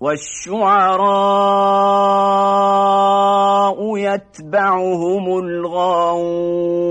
والشعراء يتبعهم الغاوون